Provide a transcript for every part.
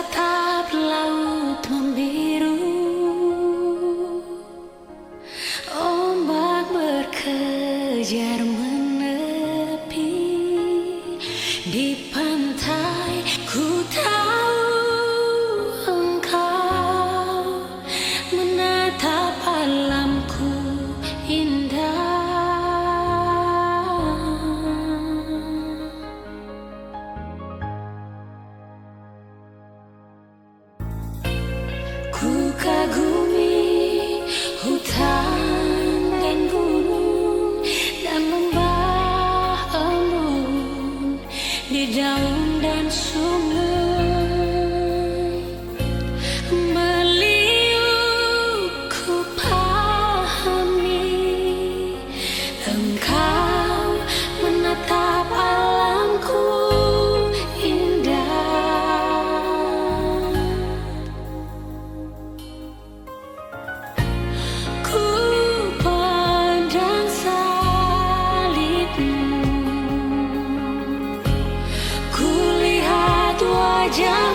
Ku tatap laut membiru. Ombak berkejar menepi Di 家。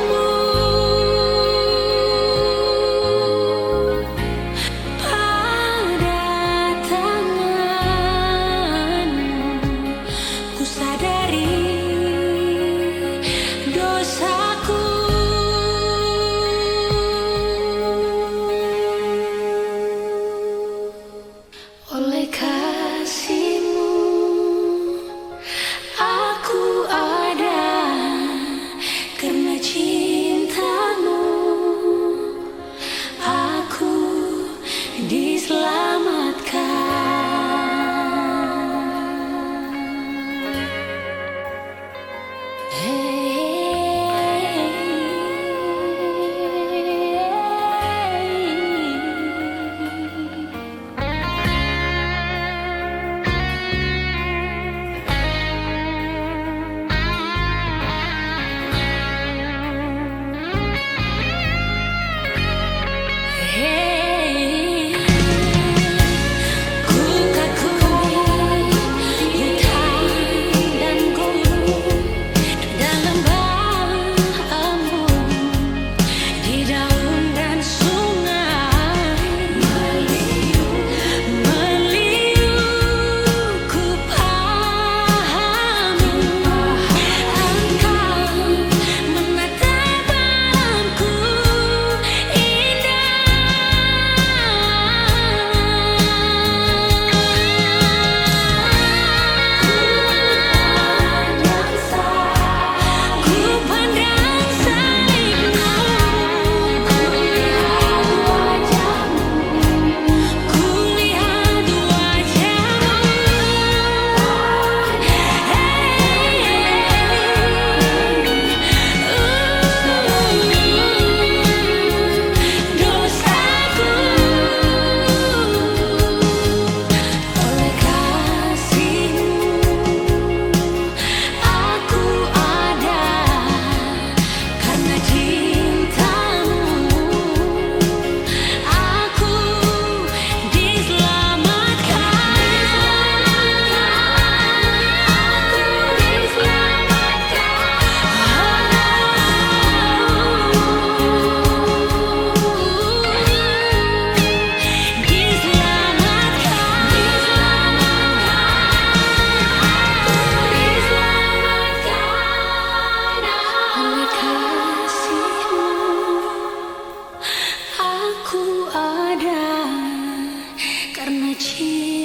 情。